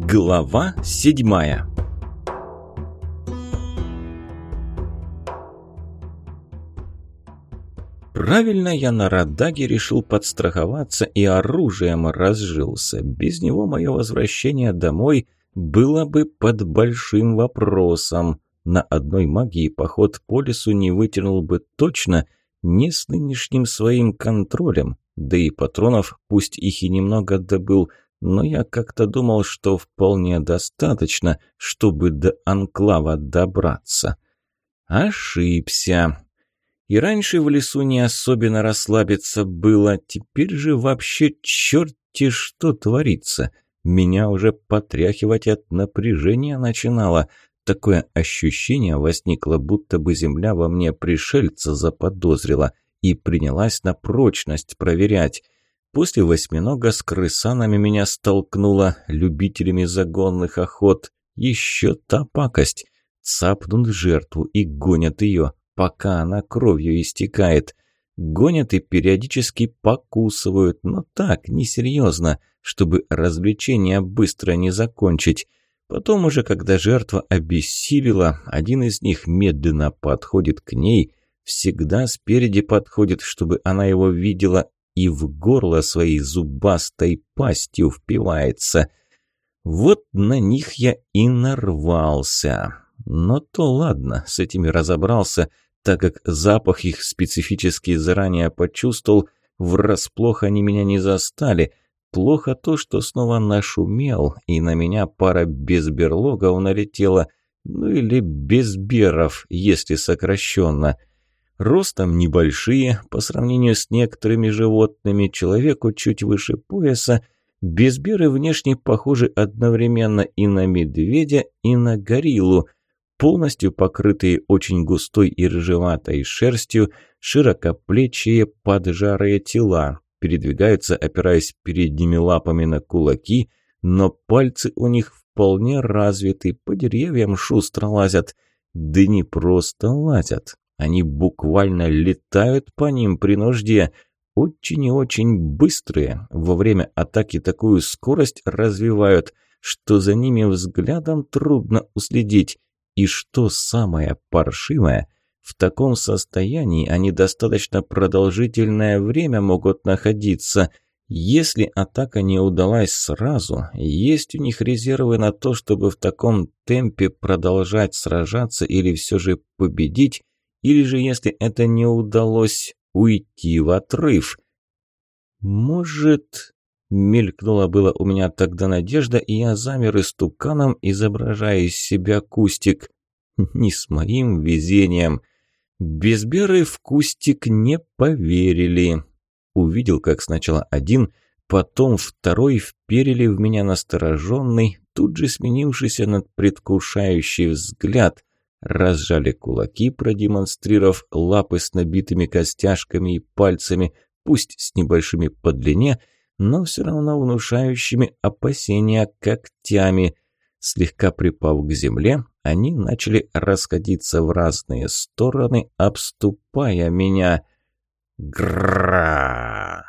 Глава седьмая Правильно я на Радаге решил подстраховаться и оружием разжился. Без него мое возвращение домой было бы под большим вопросом. На одной магии поход по лесу не вытянул бы точно, не с нынешним своим контролем. Да и патронов, пусть их и немного добыл, но я как-то думал, что вполне достаточно, чтобы до анклава добраться. Ошибся. И раньше в лесу не особенно расслабиться было, теперь же вообще черти что творится. Меня уже потряхивать от напряжения начинало. Такое ощущение возникло, будто бы земля во мне пришельца заподозрила и принялась на прочность проверять. После восьминога с крысанами меня столкнуло любителями загонных охот. Еще та пакость. Цапнут жертву и гонят ее, пока она кровью истекает. Гонят и периодически покусывают, но так, несерьезно, чтобы развлечение быстро не закончить. Потом уже, когда жертва обессилила, один из них медленно подходит к ней, всегда спереди подходит, чтобы она его видела, и в горло своей зубастой пастью впивается. Вот на них я и нарвался. Но то ладно, с этими разобрался, так как запах их специфический заранее почувствовал, врасплох они меня не застали – Плохо то, что снова нашумел, и на меня пара безберлогов налетела, ну или безберов, если сокращенно. Ростом небольшие, по сравнению с некоторыми животными, человеку чуть выше пояса, безберы внешне похожи одновременно и на медведя, и на гориллу, полностью покрытые очень густой и рыжеватой шерстью, широкоплечие поджарые тела, передвигаются, опираясь передними лапами на кулаки, но пальцы у них вполне развиты, по деревьям шустро лазят. Да не просто лазят, они буквально летают по ним при нужде. Очень и очень быстрые, во время атаки такую скорость развивают, что за ними взглядом трудно уследить. И что самое паршивое – в таком состоянии они достаточно продолжительное время могут находиться. Если атака не удалась сразу, есть у них резервы на то, чтобы в таком темпе продолжать сражаться или все же победить, или же, если это не удалось, уйти в отрыв. Может... Мелькнула было у меня тогда надежда, и я замер истуканом, изображая из себя кустик. Не с моим везением. Безберы в кустик не поверили. Увидел, как сначала один, потом второй вперили в меня настороженный, тут же сменившийся над предвкушающий взгляд. Разжали кулаки, продемонстрировав лапы с набитыми костяшками и пальцами, пусть с небольшими по длине, но все равно внушающими опасения когтями. Слегка припав к земле, они начали расходиться в разные стороны, обступая меня. Гра!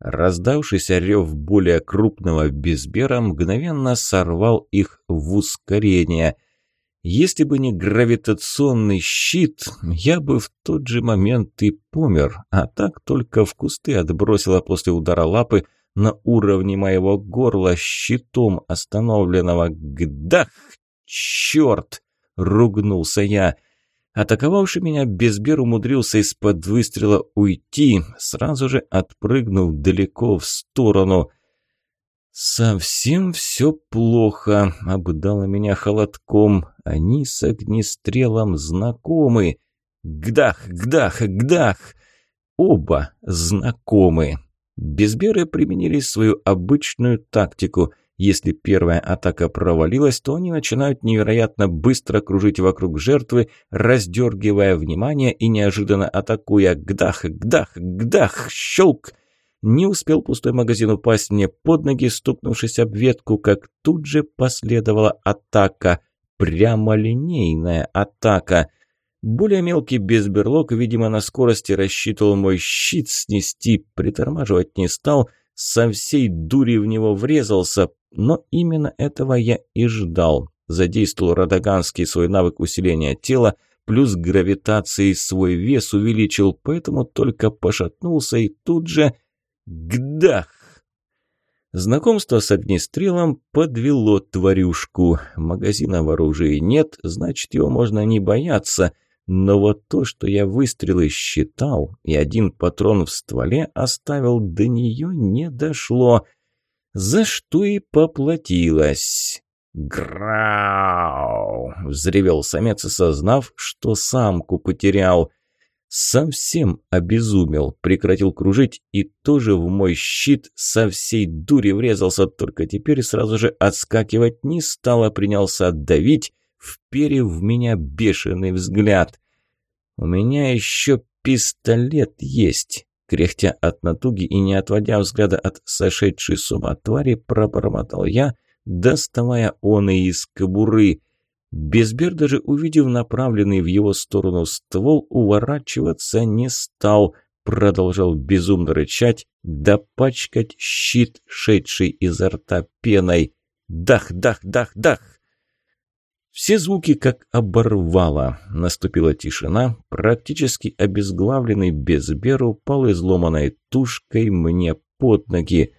Раздавшийся рев более крупного безбера мгновенно сорвал их в ускорение. Если бы не гравитационный щит, я бы в тот же момент и помер, а так только в кусты отбросила после удара лапы на уровне моего горла щитом остановленного. Гдах! «Черт!» – ругнулся я. Атаковавший меня Безбер умудрился из-под выстрела уйти, сразу же отпрыгнув далеко в сторону. «Совсем все плохо», — обдало меня холодком. «Они с огнестрелом знакомы. Гдах, гдах, гдах!» Оба знакомы. Безберы применили свою обычную тактику. Если первая атака провалилась, то они начинают невероятно быстро кружить вокруг жертвы, раздергивая внимание и неожиданно атакуя. Гдах, гдах, гдах, щелк! Не успел пустой магазин упасть мне под ноги, стукнувшись об ветку, как тут же последовала атака. Прямолинейная атака. Более мелкий безберлог, видимо, на скорости рассчитывал мой щит снести, притормаживать не стал – со всей дури в него врезался, но именно этого я и ждал. Задействовал Радаганский свой навык усиления тела, плюс гравитацией свой вес увеличил, поэтому только пошатнулся и тут же... Гдах! Знакомство с огнестрелом подвело тварюшку. Магазина в оружии нет, значит, его можно не бояться. Но вот то, что я выстрелы считал и один патрон в стволе оставил, до нее не дошло. За что и поплатилась. «Грау!» – взревел самец, осознав, что самку потерял. Совсем обезумел, прекратил кружить и тоже в мой щит со всей дури врезался, только теперь сразу же отскакивать не стал, а принялся давить, вперев в меня бешеный взгляд. «У меня еще пистолет есть», кряхтя от натуги и не отводя взгляда от сошедшей с ума твари, пробормотал я, доставая он и из кобуры – Безбер, даже увидев направленный в его сторону ствол, уворачиваться не стал, продолжал безумно рычать, да пачкать щит, шедший изо рта пеной. Дах, дах, дах, дах! Все звуки как оборвало. Наступила тишина, практически обезглавленный Безбер упал изломанной тушкой мне под ноги.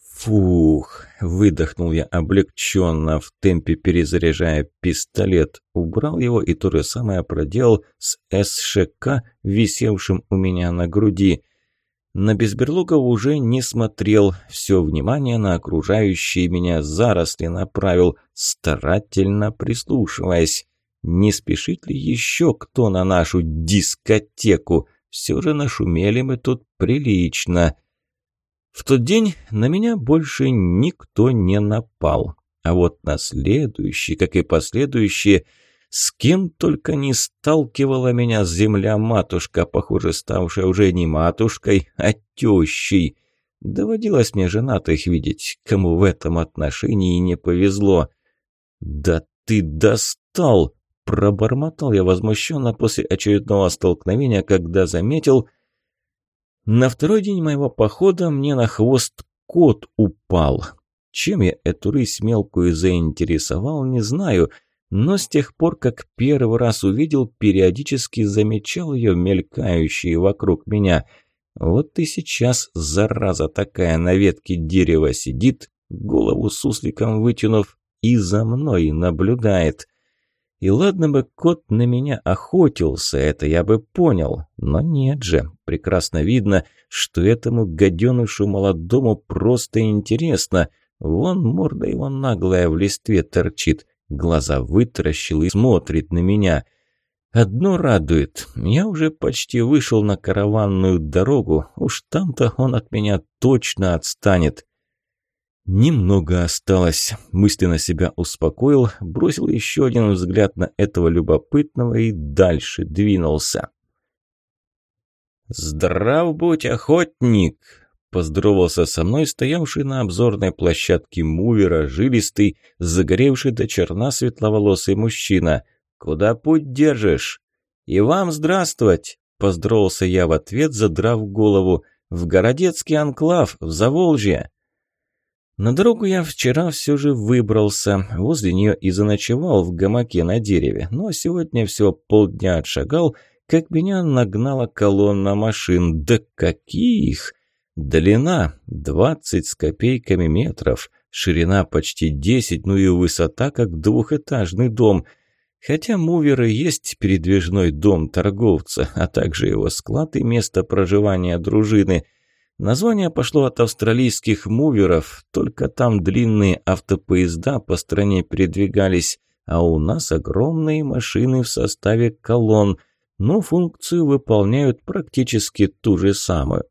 «Фух!» – выдохнул я облегченно, в темпе перезаряжая пистолет. Убрал его и то же самое проделал с СШК, висевшим у меня на груди. На Безберлогова уже не смотрел, все внимание на окружающие меня заросли направил, старательно прислушиваясь. Не спешит ли еще кто на нашу дискотеку? Все же нашумели мы тут прилично. В тот день на меня больше никто не напал. А вот на следующий, как и последующие, с кем только не сталкивала меня земля-матушка, похоже, ставшая уже не матушкой, а тещей. Доводилось мне женатых видеть, кому в этом отношении не повезло. «Да ты достал!» – пробормотал я возмущенно после очередного столкновения, когда заметил, на второй день моего похода мне на хвост кот упал. Чем я эту рысь мелкую заинтересовал, не знаю, но с тех пор, как первый раз увидел, периодически замечал ее мелькающие вокруг меня. Вот и сейчас зараза такая на ветке дерева сидит, голову сусликом вытянув, и за мной наблюдает. И ладно бы кот на меня охотился, это я бы понял. Но нет же, прекрасно видно, что этому гаденышу молодому просто интересно. Вон морда его наглая в листве торчит, глаза вытаращил и смотрит на меня. Одно радует, я уже почти вышел на караванную дорогу, уж там-то он от меня точно отстанет. Немного осталось. Мысленно себя успокоил, бросил еще один взгляд на этого любопытного и дальше двинулся. «Здрав будь, охотник!» Поздоровался со мной стоявший на обзорной площадке мувера, жилистый, загоревший до черна светловолосый мужчина. «Куда путь держишь?» «И вам здравствовать!» Поздоровался я в ответ, задрав голову. «В Городецкий анклав, в Заволжье!» На дорогу я вчера все же выбрался, возле нее и заночевал в гамаке на дереве, но сегодня всего полдня отшагал, как меня нагнала колонна машин. Да каких! Длина 20 с копейками метров, ширина почти 10, ну и высота как двухэтажный дом. Хотя муверы есть передвижной дом торговца, а также его склад и место проживания дружины – Название пошло от австралийских муверов, только там длинные автопоезда по стране передвигались, а у нас огромные машины в составе колонн, но функцию выполняют практически ту же самую.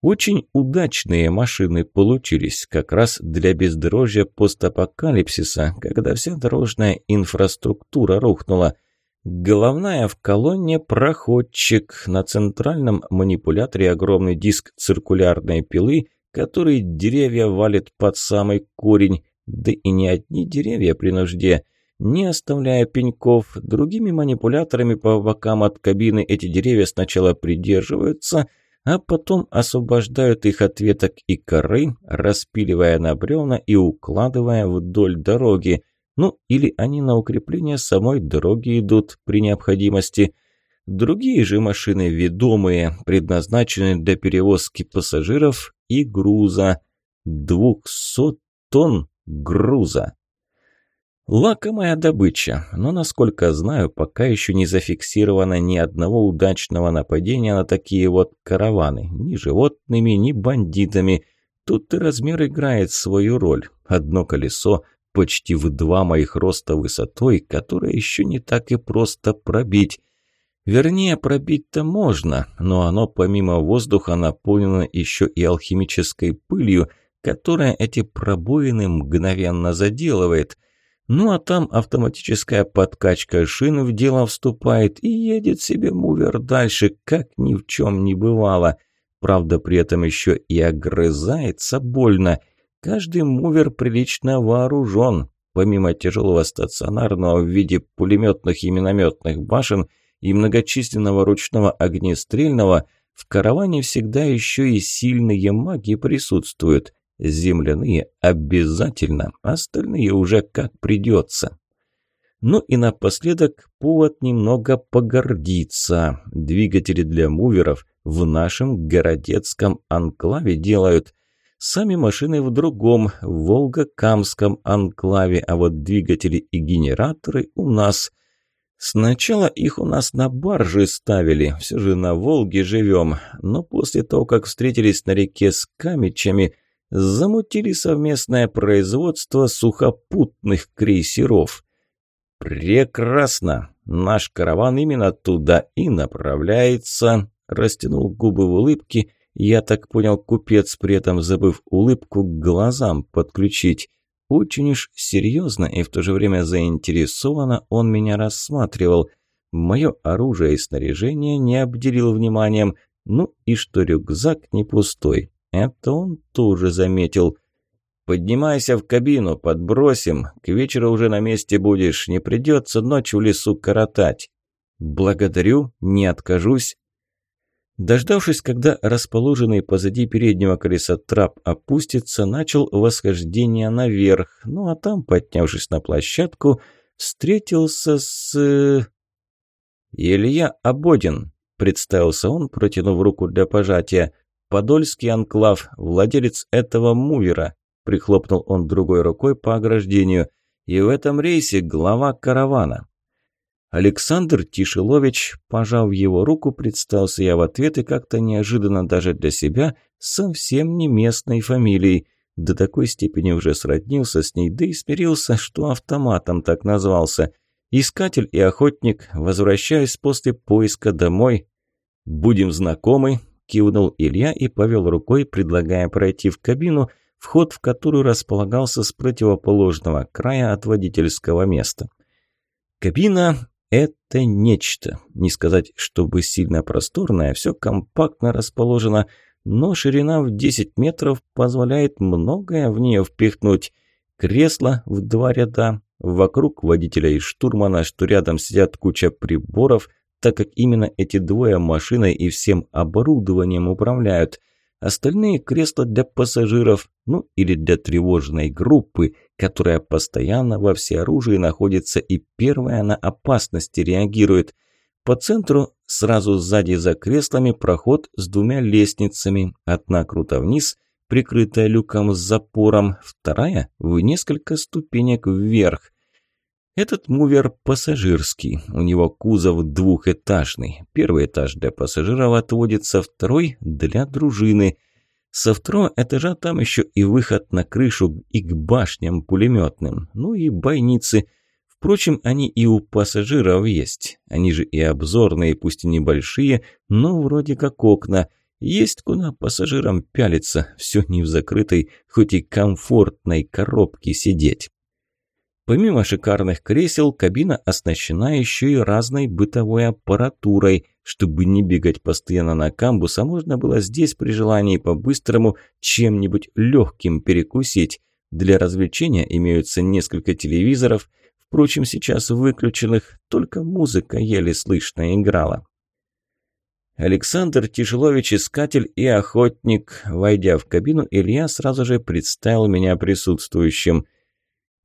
Очень удачные машины получились как раз для бездорожья постапокалипсиса, когда вся дорожная инфраструктура рухнула – Головная в колонне проходчик. На центральном манипуляторе огромный диск циркулярной пилы, который деревья валит под самый корень. Да и не одни деревья при нужде. Не оставляя пеньков, другими манипуляторами по бокам от кабины эти деревья сначала придерживаются, а потом освобождают их от веток и коры, распиливая на бревна и укладывая вдоль дороги. Ну, или они на укрепление самой дороги идут при необходимости. Другие же машины ведомые, предназначены для перевозки пассажиров и груза. Двухсот тонн груза. Лакомая добыча, но, насколько знаю, пока еще не зафиксировано ни одного удачного нападения на такие вот караваны. Ни животными, ни бандитами. Тут и размер играет свою роль. Одно колесо почти в два моих роста высотой, которое еще не так и просто пробить. Вернее, пробить-то можно, но оно помимо воздуха наполнено еще и алхимической пылью, которая эти пробоины мгновенно заделывает – ну а там автоматическая подкачка шин в дело вступает и едет себе мувер дальше, как ни в чем не бывало. Правда, при этом еще и огрызается больно. Каждый мувер прилично вооружен. Помимо тяжелого стационарного в виде пулеметных и минометных башен и многочисленного ручного огнестрельного, в караване всегда еще и сильные маги присутствуют. Земляные обязательно, остальные уже как придется. Ну и напоследок повод немного погордиться. Двигатели для муверов в нашем городецком анклаве делают. Сами машины в другом, в Волго-Камском анклаве, а вот двигатели и генераторы у нас. Сначала их у нас на баржи ставили, все же на Волге живем, но после того, как встретились на реке с камечами – замутили совместное производство сухопутных крейсеров. «Прекрасно! Наш караван именно туда и направляется», – растянул губы в улыбке. Я так понял, купец, при этом забыв улыбку, к глазам подключить. Очень уж серьезно и в то же время заинтересованно он меня рассматривал. Мое оружие и снаряжение не обделил вниманием, ну и что рюкзак не пустой. Это он тоже заметил. «Поднимайся в кабину, подбросим. К вечеру уже на месте будешь. Не придется ночь в лесу коротать». «Благодарю, не откажусь». Дождавшись, когда расположенный позади переднего колеса трап опустится, начал восхождение наверх. Ну а там, поднявшись на площадку, встретился с... «Илья Абодин», – представился он, протянув руку для пожатия. Подольский анклав, владелец этого мувера», – прихлопнул он другой рукой по ограждению. «И в этом рейсе глава каравана». Александр Тишелович, пожав его руку, представился я в ответ и как-то неожиданно даже для себя совсем не местной фамилией. До такой степени уже сроднился с ней, да и смирился, что автоматом так назвался. Искатель и охотник, возвращаясь после поиска домой. «Будем знакомы», кивнул Илья и повел рукой, предлагая пройти в кабину, вход в которую располагался с противоположного края от водительского места. Кабина – это нечто. Не сказать, чтобы сильно просторная, все компактно расположено, но ширина в 10 метров позволяет многое в нее впихнуть. Кресло в два ряда, вокруг водителя и штурмана, что рядом сидят куча приборов, так как именно эти двое машиной и всем оборудованием управляют. Остальные кресла для пассажиров, ну или для тревожной группы, которая постоянно во всеоружии находится и первая на опасности реагирует. По центру, сразу сзади за креслами, проход с двумя лестницами. Одна круто вниз, прикрытая люком с запором, вторая в несколько ступенек вверх. Этот мувер пассажирский, у него кузов двухэтажный. Первый этаж для пассажиров отводится, второй для дружины. Со второго этажа там еще и выход на крышу и к башням пулеметным, ну и бойницы. Впрочем, они и у пассажиров есть. Они же и обзорные, пусть и небольшие, но вроде как окна. Есть куда пассажирам пялиться, все не в закрытой, хоть и комфортной коробке сидеть. Помимо шикарных кресел, кабина оснащена еще и разной бытовой аппаратурой. Чтобы не бегать постоянно на камбус, а можно было здесь при желании по-быстрому чем-нибудь легким перекусить. Для развлечения имеются несколько телевизоров, впрочем, сейчас выключенных, только музыка еле слышно играла. Александр Тяжелович, искатель и охотник. Войдя в кабину, Илья сразу же представил меня присутствующим.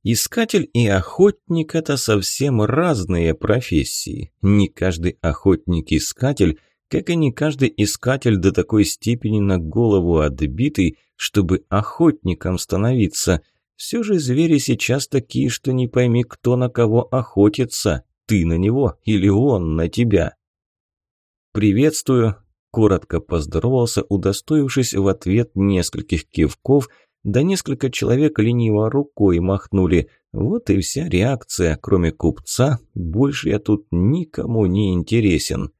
Искатель и охотник – это совсем разные профессии. Не каждый охотник-искатель, как и не каждый искатель до такой степени на голову отбитый, чтобы охотником становиться. Все же звери сейчас такие, что не пойми, кто на кого охотится. Ты на него или он на тебя. «Приветствую», – коротко поздоровался, удостоившись в ответ нескольких кивков, да несколько человек лениво рукой махнули. Вот и вся реакция, кроме купца, больше я тут никому не интересен.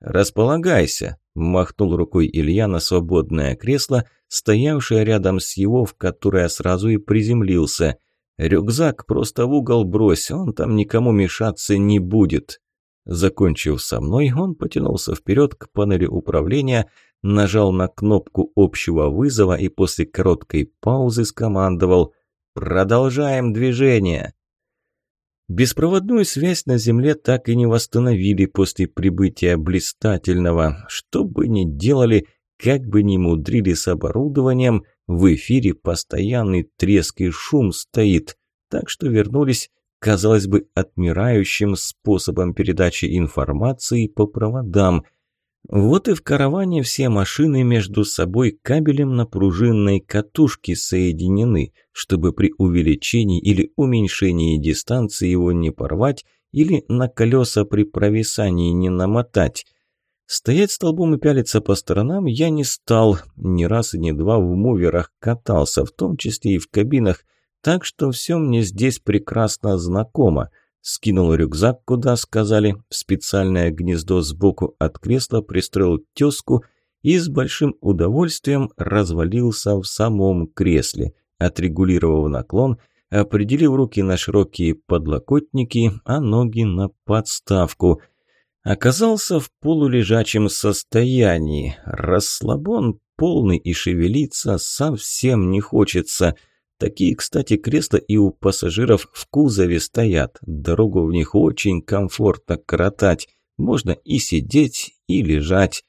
«Располагайся», – махнул рукой Илья на свободное кресло, стоявшее рядом с его, в которое сразу и приземлился. «Рюкзак просто в угол брось, он там никому мешаться не будет». Закончив со мной, он потянулся вперед к панели управления, нажал на кнопку общего вызова и после короткой паузы скомандовал «Продолжаем движение». Беспроводную связь на Земле так и не восстановили после прибытия блистательного. Что бы ни делали, как бы ни мудрили с оборудованием, в эфире постоянный треск и шум стоит, так что вернулись казалось бы, отмирающим способом передачи информации по проводам. Вот и в караване все машины между собой кабелем на пружинной катушке соединены, чтобы при увеличении или уменьшении дистанции его не порвать или на колеса при провисании не намотать. Стоять столбом и пялиться по сторонам я не стал, ни раз и ни два в муверах катался, в том числе и в кабинах, так что все мне здесь прекрасно знакомо. Скинул рюкзак, куда сказали, в специальное гнездо сбоку от кресла пристроил теску и с большим удовольствием развалился в самом кресле, отрегулировав наклон, определив руки на широкие подлокотники, а ноги на подставку. Оказался в полулежачем состоянии. Расслабон полный и шевелиться совсем не хочется – Такие, кстати, кресла и у пассажиров в кузове стоят. Дорогу в них очень комфортно коротать. Можно и сидеть, и лежать.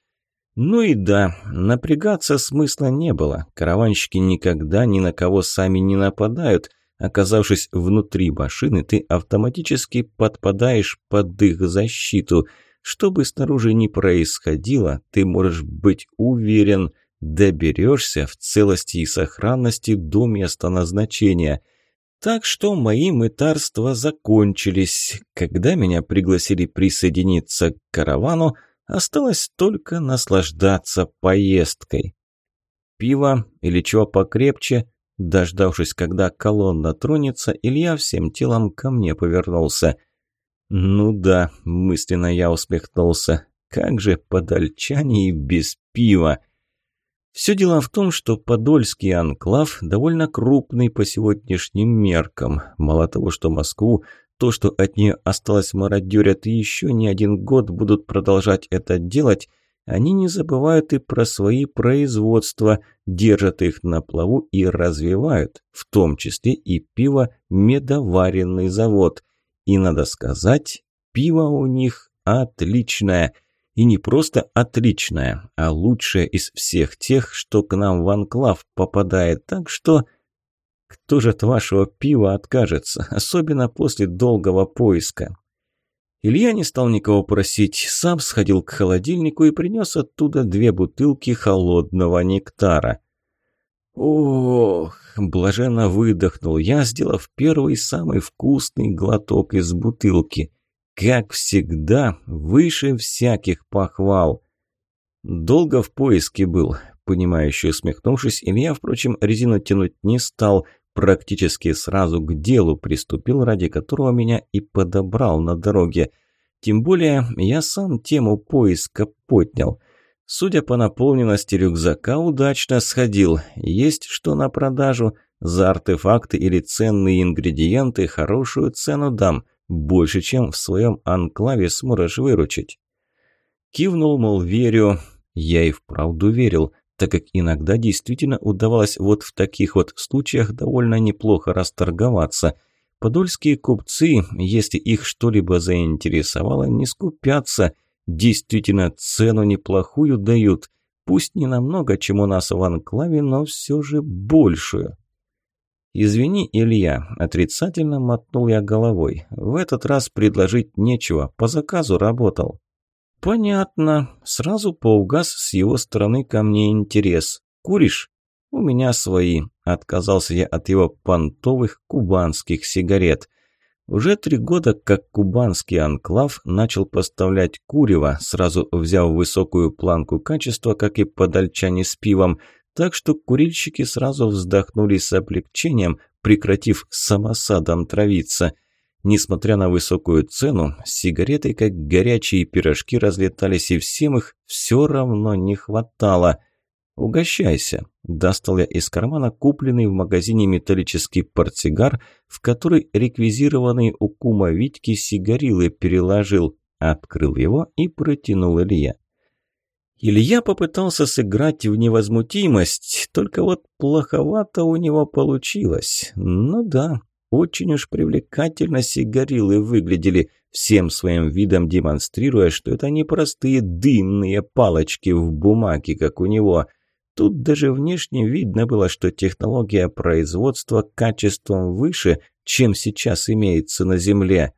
Ну и да, напрягаться смысла не было. Караванщики никогда ни на кого сами не нападают. Оказавшись внутри машины, ты автоматически подпадаешь под их защиту. Что бы снаружи ни происходило, ты можешь быть уверен – доберешься в целости и сохранности до места назначения. Так что мои мытарства закончились. Когда меня пригласили присоединиться к каравану, осталось только наслаждаться поездкой. Пиво или чего покрепче, дождавшись, когда колонна тронется, Илья всем телом ко мне повернулся. «Ну да», – мысленно я усмехнулся, – «как же подальчане и без пива!» Все дело в том, что Подольский анклав довольно крупный по сегодняшним меркам. Мало того, что Москву, то, что от нее осталось мародерят и еще не один год будут продолжать это делать, они не забывают и про свои производства, держат их на плаву и развивают, в том числе и пиво-медоваренный завод. И надо сказать, пиво у них отличное – и не просто отличная, а лучшая из всех тех, что к нам в анклав попадает. Так что кто же от вашего пива откажется, особенно после долгого поиска? Илья не стал никого просить, сам сходил к холодильнику и принес оттуда две бутылки холодного нектара. Ох, блаженно выдохнул я, сделав первый самый вкусный глоток из бутылки – как всегда, выше всяких похвал. Долго в поиске был, понимающе усмехнувшись, Илья, впрочем, резину тянуть не стал, практически сразу к делу приступил, ради которого меня и подобрал на дороге. Тем более я сам тему поиска поднял. Судя по наполненности рюкзака, удачно сходил. Есть что на продажу. За артефакты или ценные ингредиенты хорошую цену дам. Больше, чем в своем анклаве сможешь выручить. Кивнул, мол, верю. Я и вправду верил, так как иногда действительно удавалось вот в таких вот случаях довольно неплохо расторговаться. Подольские купцы, если их что-либо заинтересовало, не скупятся. Действительно, цену неплохую дают. Пусть не намного, чем у нас в анклаве, но все же большую. «Извини, Илья», – отрицательно мотнул я головой. «В этот раз предложить нечего, по заказу работал». «Понятно. Сразу поугас с его стороны ко мне интерес. Куришь?» «У меня свои», – отказался я от его понтовых кубанских сигарет. Уже три года, как кубанский анклав начал поставлять курево, сразу взяв высокую планку качества, как и подальчане с пивом – так что курильщики сразу вздохнули с облегчением, прекратив самосадом травиться. Несмотря на высокую цену, сигареты, как горячие пирожки, разлетались, и всем их все равно не хватало. «Угощайся», – достал я из кармана купленный в магазине металлический портсигар, в который реквизированный у кума Витьки сигарилы переложил, открыл его и протянул Илья. Илья попытался сыграть в невозмутимость, только вот плоховато у него получилось. Ну да, очень уж привлекательно сигарилы выглядели, всем своим видом демонстрируя, что это не простые дымные палочки в бумаге, как у него. Тут даже внешне видно было, что технология производства качеством выше, чем сейчас имеется на Земле.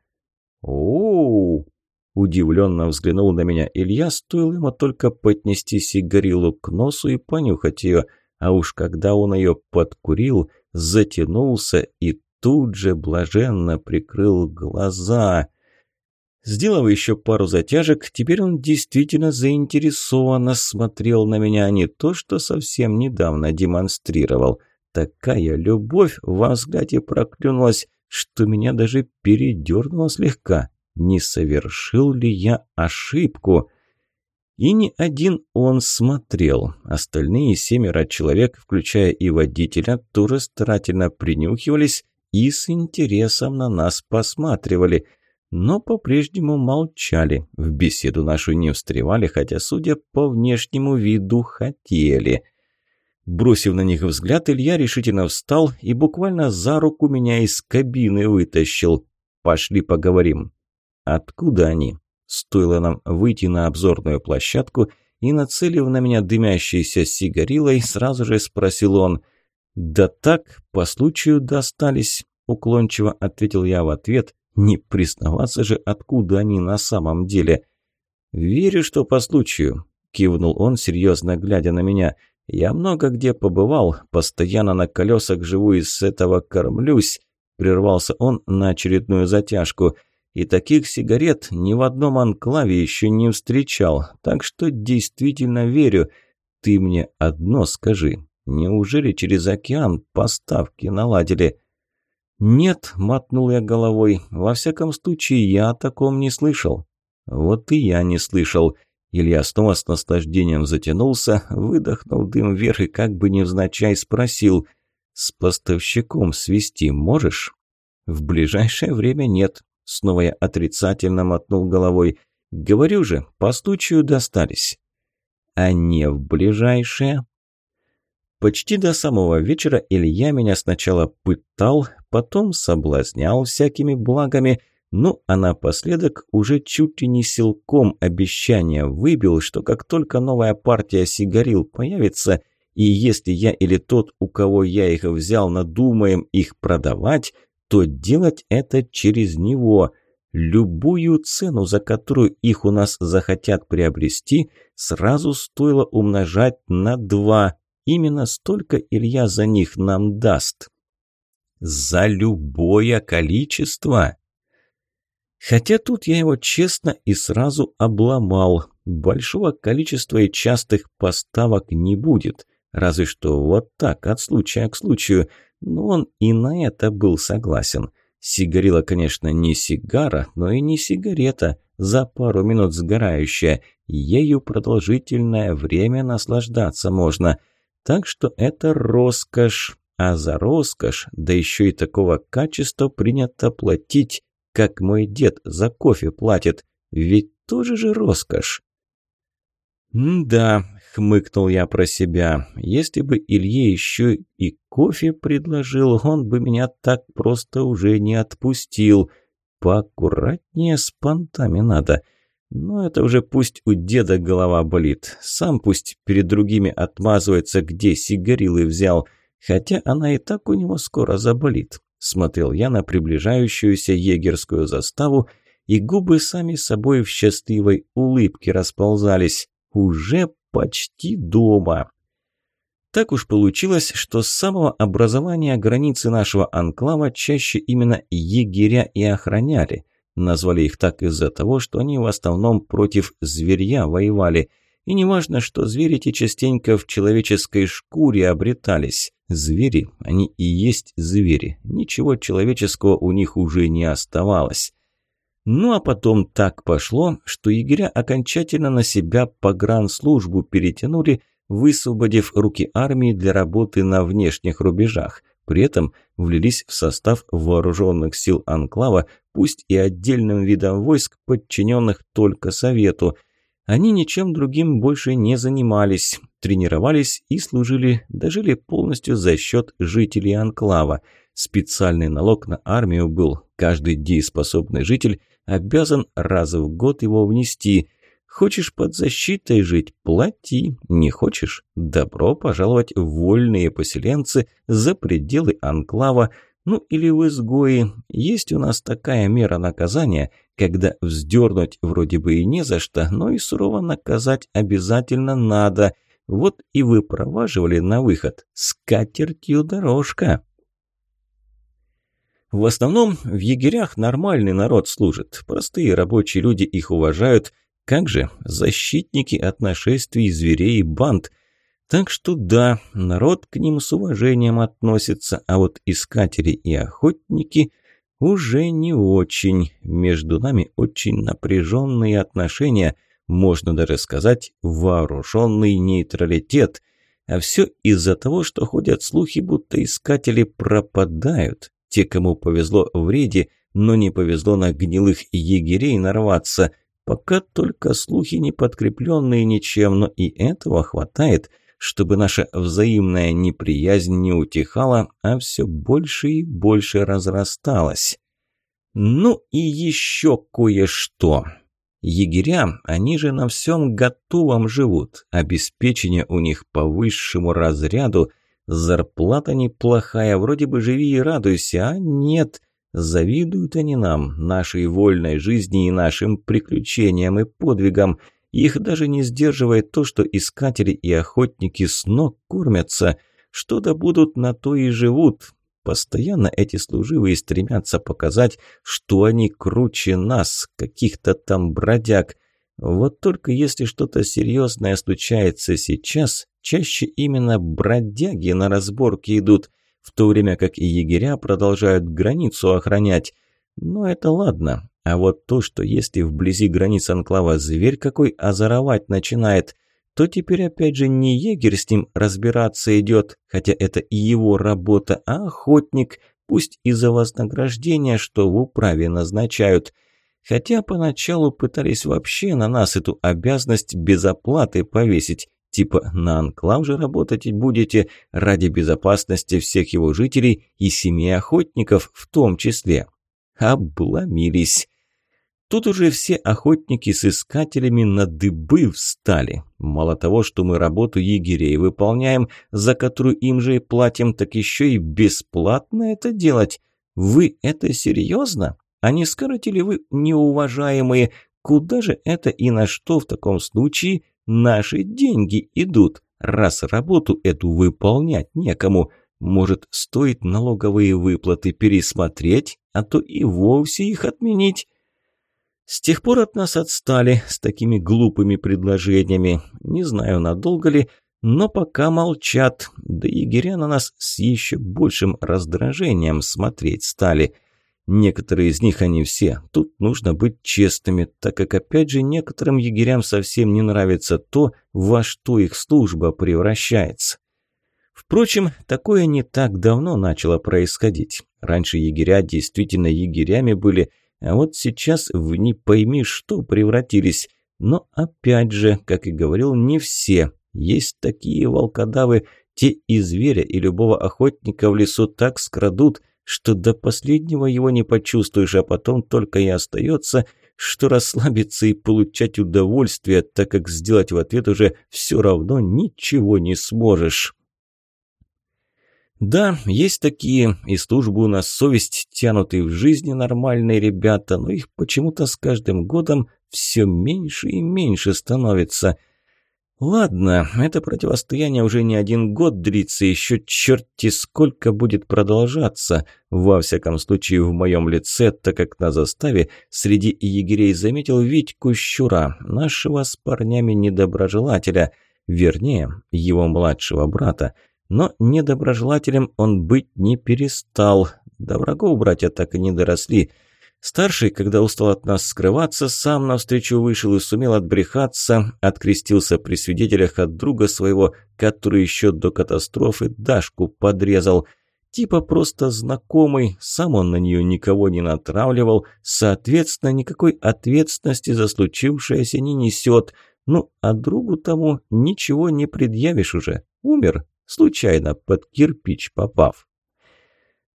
«Оу!» Удивленно взглянул на меня Илья, стоило ему только поднести сигарилу к носу и понюхать ее, а уж когда он ее подкурил, затянулся и тут же блаженно прикрыл глаза. Сделав еще пару затяжек, теперь он действительно заинтересованно смотрел на меня, а не то, что совсем недавно демонстрировал. Такая любовь во взгляде проклюнулась, что меня даже передернуло слегка не совершил ли я ошибку. И не один он смотрел. Остальные семеро человек, включая и водителя, тоже старательно принюхивались и с интересом на нас посматривали, но по-прежнему молчали, в беседу нашу не встревали, хотя, судя по внешнему виду, хотели. Бросив на них взгляд, Илья решительно встал и буквально за руку меня из кабины вытащил. «Пошли поговорим». Откуда они? Стоило нам выйти на обзорную площадку, и, нацелив на меня дымящейся сигарилой, сразу же спросил он. «Да так, по случаю достались», – уклончиво ответил я в ответ. «Не признаваться же, откуда они на самом деле». «Верю, что по случаю», – кивнул он, серьезно глядя на меня. «Я много где побывал, постоянно на колесах живу и с этого кормлюсь», – прервался он на очередную затяжку – и таких сигарет ни в одном анклаве еще не встречал, так что действительно верю. Ты мне одно скажи, неужели через океан поставки наладили?» «Нет», – мотнул я головой, – «во всяком случае я о таком не слышал». «Вот и я не слышал». Илья снова с наслаждением затянулся, выдохнул дым вверх и как бы невзначай спросил, «С поставщиком свести можешь?» «В ближайшее время нет», Снова я отрицательно мотнул головой. «Говорю же, по случаю достались». «А не в ближайшее?» Почти до самого вечера Илья меня сначала пытал, потом соблазнял всякими благами, ну а напоследок уже чуть ли не силком обещание выбил, что как только новая партия сигарил появится, и если я или тот, у кого я их взял, надумаем их продавать, то делать это через него. Любую цену, за которую их у нас захотят приобрести, сразу стоило умножать на два. Именно столько Илья за них нам даст. За любое количество. Хотя тут я его честно и сразу обломал. Большого количества и частых поставок не будет. Разве что вот так, от случая к случаю – но он и на это был согласен. Сигарила, конечно, не сигара, но и не сигарета, за пару минут сгорающая. Ею продолжительное время наслаждаться можно. Так что это роскошь. А за роскошь, да еще и такого качества принято платить, как мой дед за кофе платит. Ведь тоже же роскошь. «Да, хмыкнул я про себя. Если бы Илье еще и кофе предложил, он бы меня так просто уже не отпустил. Поаккуратнее с понтами надо. Но это уже пусть у деда голова болит. Сам пусть перед другими отмазывается, где сигарилы взял. Хотя она и так у него скоро заболит. Смотрел я на приближающуюся егерскую заставу, и губы сами собой в счастливой улыбке расползались. Уже почти дома. Так уж получилось, что с самого образования границы нашего анклава чаще именно егеря и охраняли. Назвали их так из-за того, что они в основном против зверья воевали. И не важно, что звери эти частенько в человеческой шкуре обретались. Звери, они и есть звери. Ничего человеческого у них уже не оставалось. Ну а потом так пошло, что егеря окончательно на себя погранслужбу перетянули, высвободив руки армии для работы на внешних рубежах. При этом влились в состав вооруженных сил Анклава, пусть и отдельным видом войск, подчиненных только Совету. Они ничем другим больше не занимались, тренировались и служили, дожили полностью за счет жителей Анклава. Специальный налог на армию был, каждый дееспособный житель обязан раз в год его внести – Хочешь под защитой жить – плати. Не хочешь – добро пожаловать в вольные поселенцы за пределы анклава, ну или в изгои. Есть у нас такая мера наказания, когда вздернуть вроде бы и не за что, но и сурово наказать обязательно надо. Вот и вы проваживали на выход. С катертью дорожка. В основном в егерях нормальный народ служит. Простые рабочие люди их уважают – как же, защитники от нашествий зверей и банд. Так что да, народ к ним с уважением относится, а вот искатели и охотники уже не очень. Между нами очень напряженные отношения, можно даже сказать, вооруженный нейтралитет. А все из-за того, что ходят слухи, будто искатели пропадают. Те, кому повезло в рейде, но не повезло на гнилых егерей нарваться – Пока только слухи не подкрепленные ничем, но и этого хватает, чтобы наша взаимная неприязнь не утихала, а все больше и больше разрасталась. Ну и еще кое-что. Егеря, они же на всем готовом живут, обеспечение у них по высшему разряду, зарплата неплохая, вроде бы живи и радуйся, а нет, Завидуют они нам, нашей вольной жизни и нашим приключениям и подвигам. Их даже не сдерживает то, что искатели и охотники с ног кормятся. Что добудут, на то и живут. Постоянно эти служивые стремятся показать, что они круче нас, каких-то там бродяг. Вот только если что-то серьезное случается сейчас, чаще именно бродяги на разборки идут – в то время как и егеря продолжают границу охранять. Но это ладно. А вот то, что если вблизи границ анклава зверь какой озоровать начинает, то теперь опять же не егерь с ним разбираться идет, хотя это и его работа, а охотник, пусть и за вознаграждение, что в управе назначают. Хотя поначалу пытались вообще на нас эту обязанность без оплаты повесить, Типа на анклав же работать будете ради безопасности всех его жителей и семи охотников в том числе. Обломились. Тут уже все охотники с искателями на дыбы встали. Мало того, что мы работу егерей выполняем, за которую им же и платим, так еще и бесплатно это делать. Вы это серьезно? А не скажете ли вы, неуважаемые, куда же это и на что в таком случае Наши деньги идут, раз работу эту выполнять некому. Может, стоит налоговые выплаты пересмотреть, а то и вовсе их отменить? С тех пор от нас отстали с такими глупыми предложениями. Не знаю, надолго ли, но пока молчат. Да егеря на нас с еще большим раздражением смотреть стали – Некоторые из них они все. Тут нужно быть честными, так как опять же некоторым егерям совсем не нравится то, во что их служба превращается. Впрочем, такое не так давно начало происходить. Раньше егеря действительно егерями были, а вот сейчас в не пойми что превратились. Но опять же, как и говорил, не все. Есть такие волкодавы, те и зверя, и любого охотника в лесу так скрадут – что до последнего его не почувствуешь, а потом только и остается, что расслабиться и получать удовольствие, так как сделать в ответ уже все равно ничего не сможешь. Да, есть такие, и службу на совесть тянутые в жизни нормальные ребята, но их почему-то с каждым годом все меньше и меньше становится. Ладно, это противостояние уже не один год длится, еще черти сколько будет продолжаться. Во всяком случае, в моем лице, так как на заставе среди егерей заметил Витьку Щура, нашего с парнями недоброжелателя, вернее, его младшего брата – но недоброжелателем он быть не перестал. До врагов братья так и не доросли. Старший, когда устал от нас скрываться, сам навстречу вышел и сумел отбрехаться, открестился при свидетелях от друга своего, который еще до катастрофы Дашку подрезал. Типа просто знакомый, сам он на нее никого не натравливал, соответственно, никакой ответственности за случившееся не несет. Ну, а другу тому ничего не предъявишь уже. Умер, случайно под кирпич попав.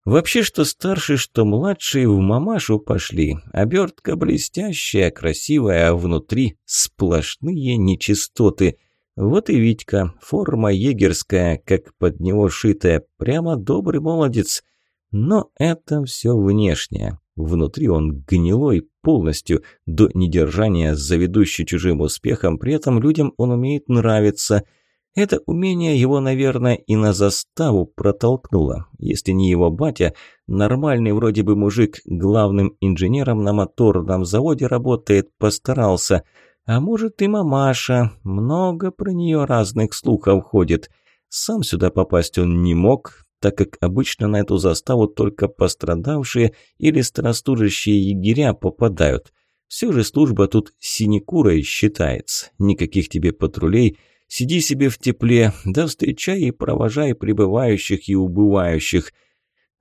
Вообще, что старший, что младший в мамашу пошли. Обертка блестящая, красивая, а внутри сплошные нечистоты. Вот и Витька, форма егерская, как под него шитая, прямо добрый молодец. Но это все внешнее. Внутри он гнилой полностью, до недержания заведущий чужим успехом, при этом людям он умеет нравиться – это умение его, наверное, и на заставу протолкнуло. Если не его батя, нормальный вроде бы мужик главным инженером на моторном заводе работает, постарался. А может и мамаша, много про нее разных слухов ходит. Сам сюда попасть он не мог, так как обычно на эту заставу только пострадавшие или старостужащие егеря попадают. Все же служба тут синекурой считается. Никаких тебе патрулей – Сиди себе в тепле, да встречай и провожай прибывающих и убывающих.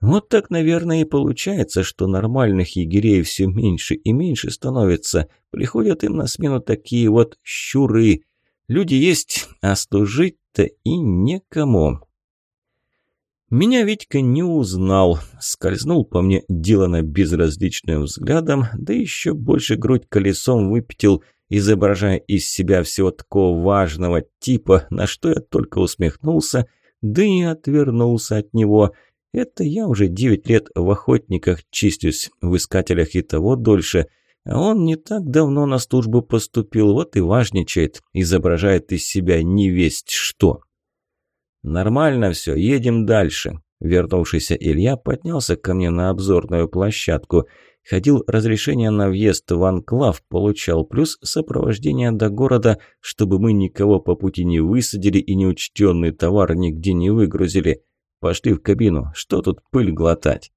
Вот так, наверное, и получается, что нормальных егерей все меньше и меньше становится. Приходят им на смену такие вот щуры. Люди есть, а служить-то и некому. Меня Витька не узнал, скользнул по мне делано безразличным взглядом, да еще больше грудь колесом выпятил – изображая из себя всего такого важного типа, на что я только усмехнулся, да и отвернулся от него. Это я уже девять лет в охотниках чистюсь, в искателях и того дольше, а он не так давно на службу поступил, вот и важничает, изображает из себя невесть что. «Нормально все, едем дальше». Вернувшийся Илья поднялся ко мне на обзорную площадку – Ходил разрешение на въезд в анклав, получал плюс сопровождение до города, чтобы мы никого по пути не высадили и неучтенный товар нигде не выгрузили. Пошли в кабину, что тут пыль глотать?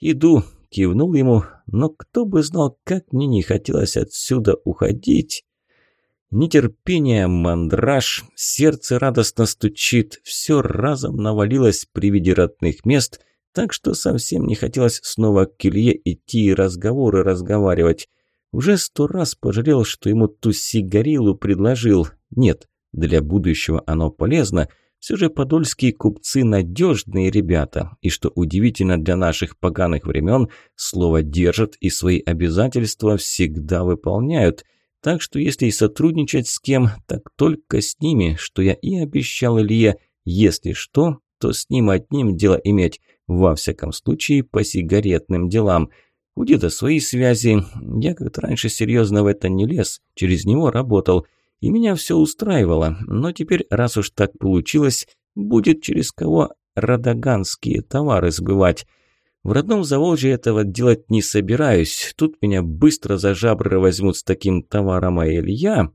Иду, кивнул ему, но кто бы знал, как мне не хотелось отсюда уходить. Нетерпение, мандраж, сердце радостно стучит, все разом навалилось при виде родных мест – так что совсем не хотелось снова к Илье идти и разговоры разговаривать. Уже сто раз пожалел, что ему ту сигарилу предложил. Нет, для будущего оно полезно. Все же подольские купцы надежные ребята. И что удивительно для наших поганых времен, слово держат и свои обязательства всегда выполняют. Так что если и сотрудничать с кем, так только с ними, что я и обещал Илье. Если что, то с ним одним дело иметь. Во всяком случае, по сигаретным делам. У деда свои связи. Я как-то раньше серьезно в это не лез, через него работал. И меня все устраивало. Но теперь, раз уж так получилось, будет через кого радаганские товары сбывать. В родном Заволжье этого делать не собираюсь. Тут меня быстро за жабры возьмут с таким товаром, а Илья...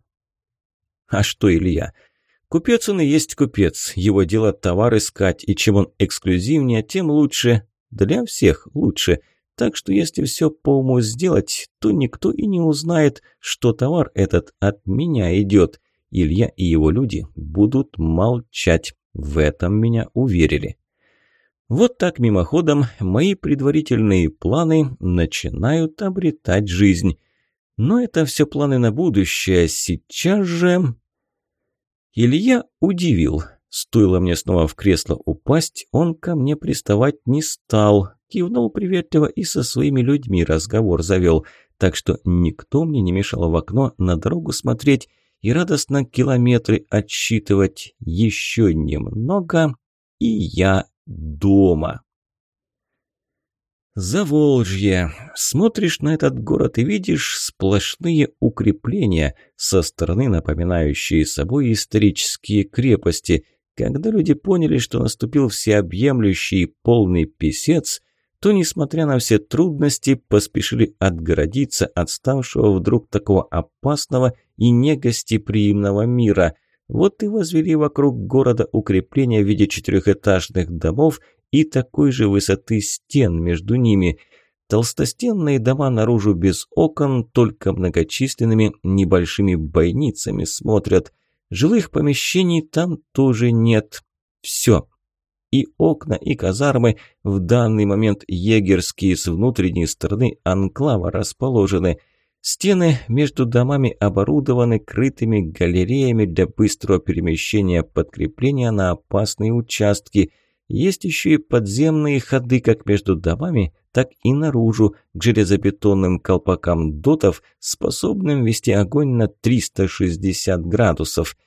А что Илья? Купец он и есть купец. Его дело товар искать, и чем он эксклюзивнее, тем лучше. Для всех лучше. Так что если все по уму сделать, то никто и не узнает, что товар этот от меня идет. Илья и его люди будут молчать. В этом меня уверили. Вот так мимоходом мои предварительные планы начинают обретать жизнь. Но это все планы на будущее. Сейчас же... Илья удивил. Стоило мне снова в кресло упасть, он ко мне приставать не стал. Кивнул приветливо и со своими людьми разговор завел. так что никто мне не мешал в окно на дорогу смотреть и радостно километры отсчитывать. Еще немного, и я дома. Заволжье. Смотришь на этот город и видишь сплошные укрепления, со стороны напоминающие собой исторические крепости. Когда люди поняли, что наступил всеобъемлющий полный писец, то, несмотря на все трудности, поспешили отгородиться от ставшего вдруг такого опасного и негостеприимного мира. Вот и возвели вокруг города укрепления в виде четырехэтажных домов и такой же высоты стен между ними. Толстостенные дома наружу без окон, только многочисленными небольшими бойницами смотрят. Жилых помещений там тоже нет. Все. И окна, и казармы в данный момент егерские с внутренней стороны анклава расположены. Стены между домами оборудованы крытыми галереями для быстрого перемещения подкрепления на опасные участки – есть еще и подземные ходы как между домами, так и наружу, к железобетонным колпакам дотов, способным вести огонь на 360 градусов.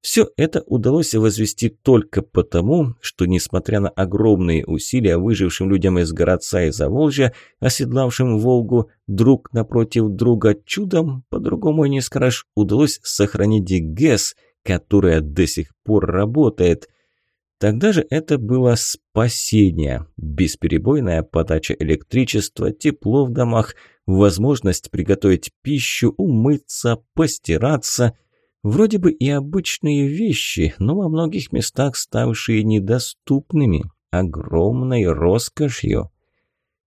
Все это удалось возвести только потому, что, несмотря на огромные усилия выжившим людям из городца и Заволжья, оседлавшим Волгу друг напротив друга чудом, по-другому не скажешь, удалось сохранить ГЭС, которая до сих пор работает – Тогда же это было спасение. Бесперебойная подача электричества, тепло в домах, возможность приготовить пищу, умыться, постираться. Вроде бы и обычные вещи, но во многих местах ставшие недоступными, огромной роскошью.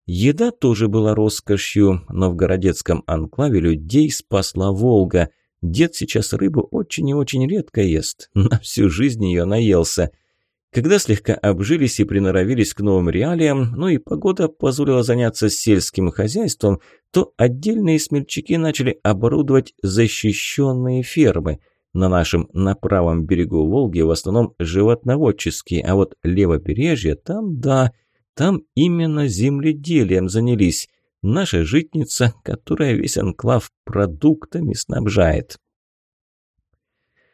Еда тоже была роскошью, но в городецком анклаве людей спасла Волга. Дед сейчас рыбу очень и очень редко ест, на всю жизнь ее наелся – когда слегка обжились и приноровились к новым реалиям, ну и погода позволила заняться сельским хозяйством, то отдельные смельчаки начали оборудовать защищенные фермы. На нашем на правом берегу Волги в основном животноводческие, а вот левобережье там, да, там именно земледелием занялись. Наша житница, которая весь анклав продуктами снабжает.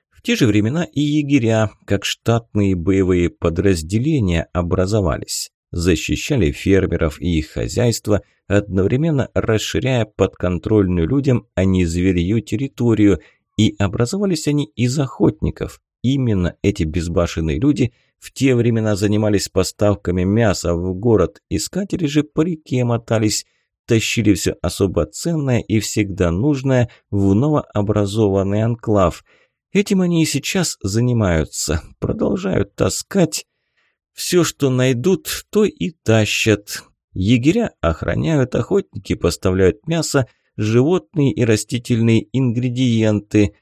В те же времена и егеря, как штатные боевые подразделения, образовались. Защищали фермеров и их хозяйства, одновременно расширяя подконтрольную людям, а не зверью территорию, и образовались они из охотников. Именно эти безбашенные люди в те времена занимались поставками мяса в город, искатели же по реке мотались, тащили все особо ценное и всегда нужное в новообразованный анклав – Этим они и сейчас занимаются, продолжают таскать. Все, что найдут, то и тащат. Егеря охраняют, охотники поставляют мясо, животные и растительные ингредиенты.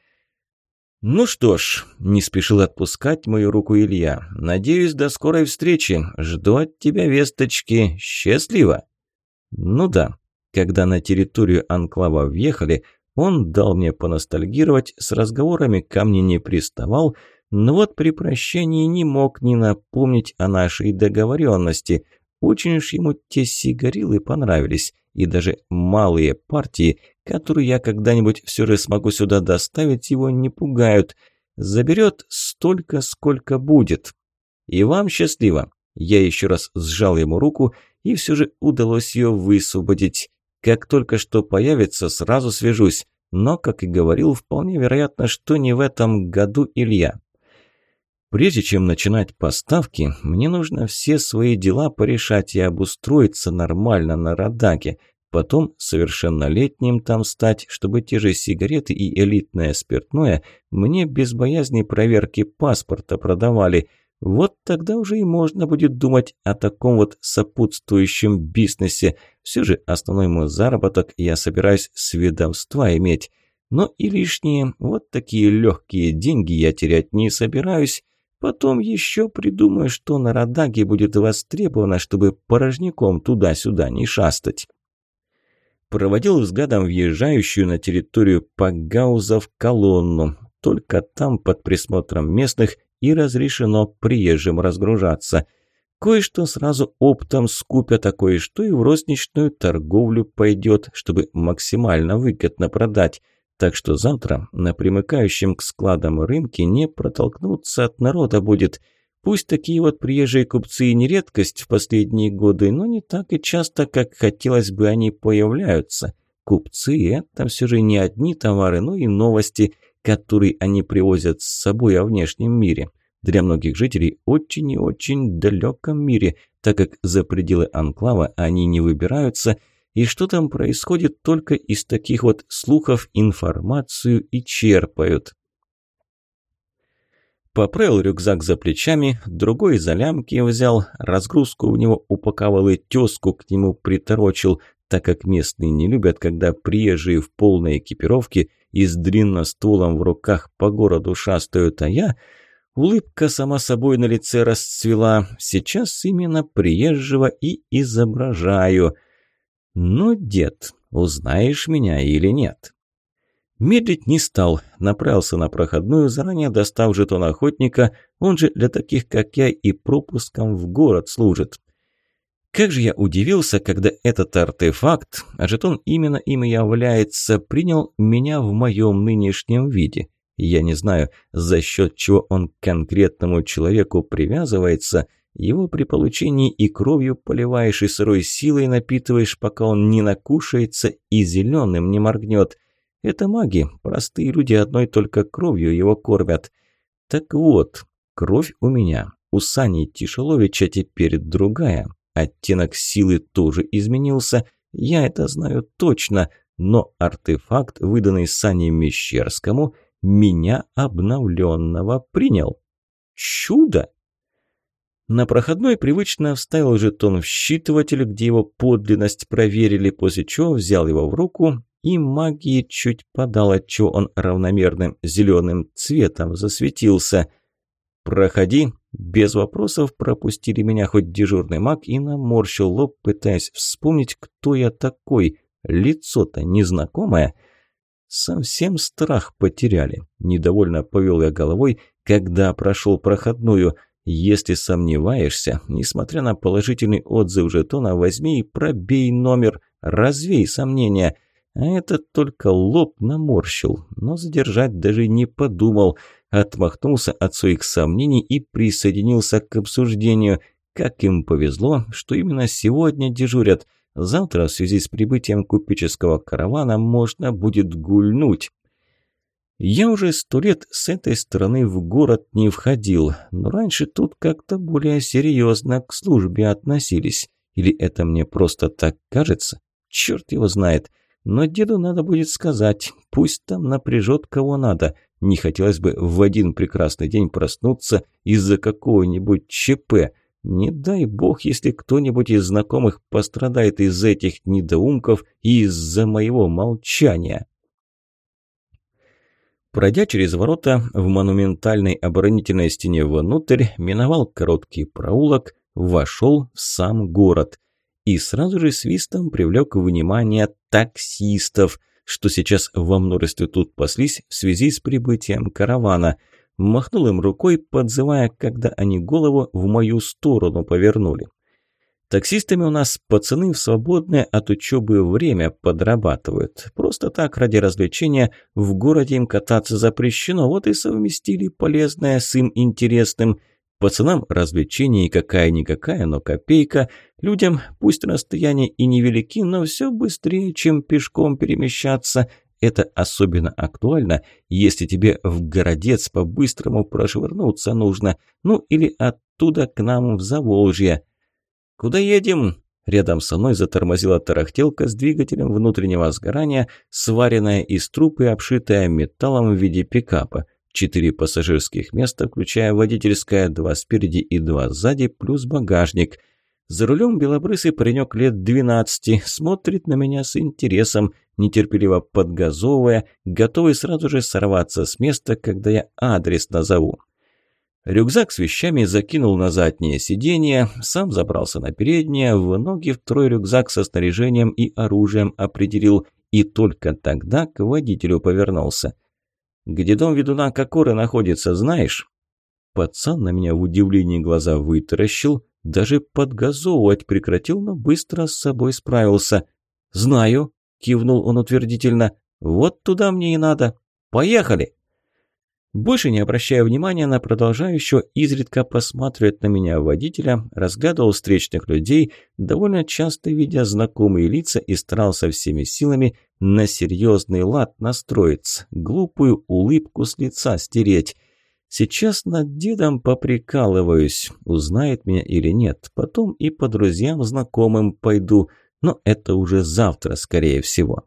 Ну что ж, не спешил отпускать мою руку Илья. Надеюсь, до скорой встречи. Жду от тебя весточки. Счастливо. Ну да, когда на территорию анклава въехали, он дал мне поностальгировать, с разговорами ко мне не приставал, но вот при прощании не мог не напомнить о нашей договоренности. Очень уж ему те сигарилы понравились, и даже малые партии, которые я когда-нибудь все же смогу сюда доставить, его не пугают. Заберет столько, сколько будет. И вам счастливо. Я еще раз сжал ему руку, и все же удалось ее высвободить. Как только что появится, сразу свяжусь. Но, как и говорил, вполне вероятно, что не в этом году Илья. Прежде чем начинать поставки, мне нужно все свои дела порешать и обустроиться нормально на Радаке. Потом совершеннолетним там стать, чтобы те же сигареты и элитное спиртное мне без боязни проверки паспорта продавали – вот тогда уже и можно будет думать о таком вот сопутствующем бизнесе. Все же основной мой заработок я собираюсь с ведомства иметь. Но и лишние, вот такие легкие деньги я терять не собираюсь. Потом еще придумаю, что на Радаге будет востребовано, чтобы порожняком туда-сюда не шастать. Проводил взглядом въезжающую на территорию Пагаузов колонну. Только там, под присмотром местных, и разрешено приезжим разгружаться. Кое-что сразу оптом скупят, а кое-что и в розничную торговлю пойдет, чтобы максимально выгодно продать. Так что завтра на примыкающем к складам рынке не протолкнуться от народа будет. Пусть такие вот приезжие купцы и не редкость в последние годы, но не так и часто, как хотелось бы они появляются. Купцы – это все же не одни товары, но и новости, которые они привозят с собой о внешнем мире – для многих жителей очень и очень далеком мире, так как за пределы анклава они не выбираются, и что там происходит, только из таких вот слухов информацию и черпают. Поправил рюкзак за плечами, другой за лямки взял, разгрузку в него упаковал и тезку к нему приторочил, так как местные не любят, когда приезжие в полной экипировке и с длинностволом в руках по городу шастают, а я Улыбка сама собой на лице расцвела. Сейчас именно приезжего и изображаю. «Ну, дед, узнаешь меня или нет?» Медлить не стал, направился на проходную, заранее достав жетон охотника, он же для таких, как я, и пропуском в город служит. Как же я удивился, когда этот артефакт, а жетон именно им является, принял меня в моем нынешнем виде. Я не знаю, за счет чего он к конкретному человеку привязывается. Его при получении и кровью поливаешь, и сырой силой напитываешь, пока он не накушается и зеленым не моргнет. Это маги, простые люди одной только кровью его кормят. Так вот, кровь у меня, у Сани Тишеловича теперь другая. Оттенок силы тоже изменился, я это знаю точно, но артефакт, выданный Сане Мещерскому – меня обновленного принял. Чудо! На проходной привычно вставил жетон в считыватель, где его подлинность проверили, после чего взял его в руку и магии чуть подал, отчего он равномерным зеленым цветом засветился. «Проходи!» Без вопросов пропустили меня хоть дежурный маг и наморщил лоб, пытаясь вспомнить, кто я такой. Лицо-то незнакомое – Совсем страх потеряли. Недовольно повел я головой, когда прошел проходную. Если сомневаешься, несмотря на положительный отзыв жетона, возьми и пробей номер, развей сомнения. А этот только лоб наморщил, но задержать даже не подумал. Отмахнулся от своих сомнений и присоединился к обсуждению. Как им повезло, что именно сегодня дежурят. Завтра в связи с прибытием купеческого каравана можно будет гульнуть. Я уже сто лет с этой стороны в город не входил, но раньше тут как-то более серьезно к службе относились. Или это мне просто так кажется? Черт его знает. Но деду надо будет сказать, пусть там напряжет кого надо. Не хотелось бы в один прекрасный день проснуться из-за какого-нибудь ЧП – не дай бог, если кто-нибудь из знакомых пострадает из этих недоумков и из-за моего молчания. Пройдя через ворота в монументальной оборонительной стене внутрь, миновал короткий проулок, вошел в сам город. И сразу же свистом привлек внимание таксистов, что сейчас во множестве тут паслись в связи с прибытием каравана – махнул им рукой, подзывая, когда они голову в мою сторону повернули. Таксистами у нас пацаны в свободное от учебы время подрабатывают. Просто так, ради развлечения, в городе им кататься запрещено, вот и совместили полезное с им интересным. Пацанам развлечение какая-никакая, но копейка. Людям, пусть расстояния и невелики, но все быстрее, чем пешком перемещаться – это особенно актуально, если тебе в городец по-быстрому прошвырнуться нужно, ну или оттуда к нам в Заволжье. «Куда едем?» Рядом со мной затормозила тарахтелка с двигателем внутреннего сгорания, сваренная из труб и обшитая металлом в виде пикапа. Четыре пассажирских места, включая водительское, два спереди и два сзади, плюс багажник – за рулем белобрысый паренек лет двенадцати смотрит на меня с интересом, нетерпеливо подгазовывая, готовый сразу же сорваться с места, когда я адрес назову. Рюкзак с вещами закинул на заднее сиденье, сам забрался на переднее, в ноги второй рюкзак со снаряжением и оружием определил, и только тогда к водителю повернулся. «Где дом ведуна Кокоры находится, знаешь?» Пацан на меня в удивлении глаза вытаращил, даже подгазовывать прекратил, но быстро с собой справился. «Знаю», – кивнул он утвердительно, – «вот туда мне и надо. Поехали!» Больше не обращая внимания на продолжающего изредка посматривать на меня водителя, разгадывал встречных людей, довольно часто видя знакомые лица и старался всеми силами на серьезный лад настроиться, глупую улыбку с лица стереть. Сейчас над дедом поприкалываюсь, узнает меня или нет, потом и по друзьям знакомым пойду, но это уже завтра, скорее всего.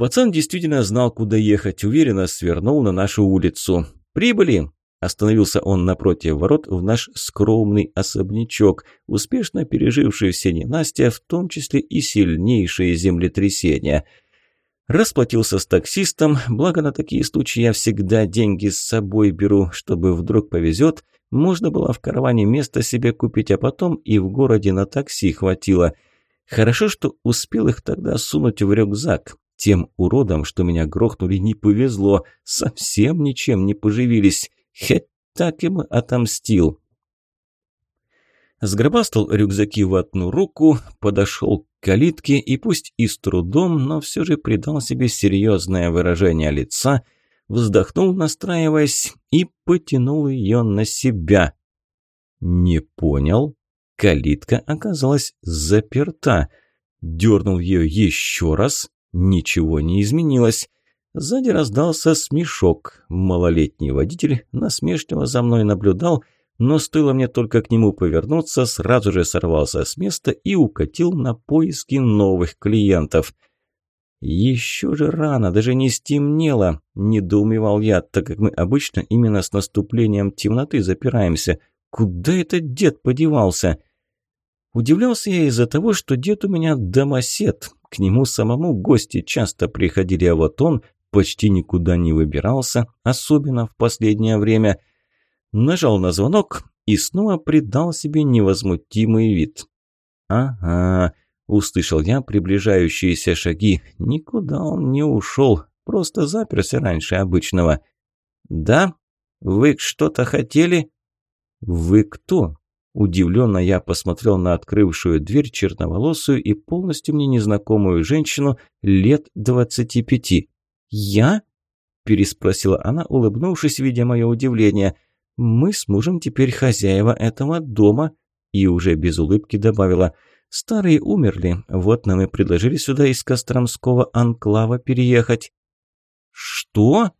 Пацан действительно знал, куда ехать, уверенно свернул на нашу улицу. «Прибыли!» Остановился он напротив ворот в наш скромный особнячок, успешно переживший все ненастья, в том числе и сильнейшие землетрясения. Расплатился с таксистом, благо на такие случаи я всегда деньги с собой беру, чтобы вдруг повезет, можно было в караване место себе купить, а потом и в городе на такси хватило. Хорошо, что успел их тогда сунуть в рюкзак. Тем уродам, что меня грохнули, не повезло, совсем ничем не поживились. Хоть так им отомстил. Сгробастал рюкзаки в одну руку, подошел к калитке и пусть и с трудом, но все же придал себе серьезное выражение лица, вздохнул, настраиваясь, и потянул ее на себя. Не понял. Калитка оказалась заперта. Дернул ее еще раз, Ничего не изменилось. Сзади раздался смешок. Малолетний водитель насмешливо за мной наблюдал, но стоило мне только к нему повернуться, сразу же сорвался с места и укатил на поиски новых клиентов. «Еще же рано, даже не стемнело», – недоумевал я, так как мы обычно именно с наступлением темноты запираемся. «Куда этот дед подевался?» Удивлялся я из-за того, что дед у меня домосед, к нему самому гости часто приходили, а вот он почти никуда не выбирался, особенно в последнее время. Нажал на звонок и снова придал себе невозмутимый вид. «Ага», – услышал я приближающиеся шаги. «Никуда он не ушел, просто заперся раньше обычного». «Да? Вы что-то хотели?» «Вы кто?» Удивленно я посмотрел на открывшую дверь черноволосую и полностью мне незнакомую женщину лет двадцати пяти. «Я?» – переспросила она, улыбнувшись, видя мое удивление. «Мы с мужем теперь хозяева этого дома», и уже без улыбки добавила. «Старые умерли, вот нам и предложили сюда из Костромского анклава переехать». «Что?»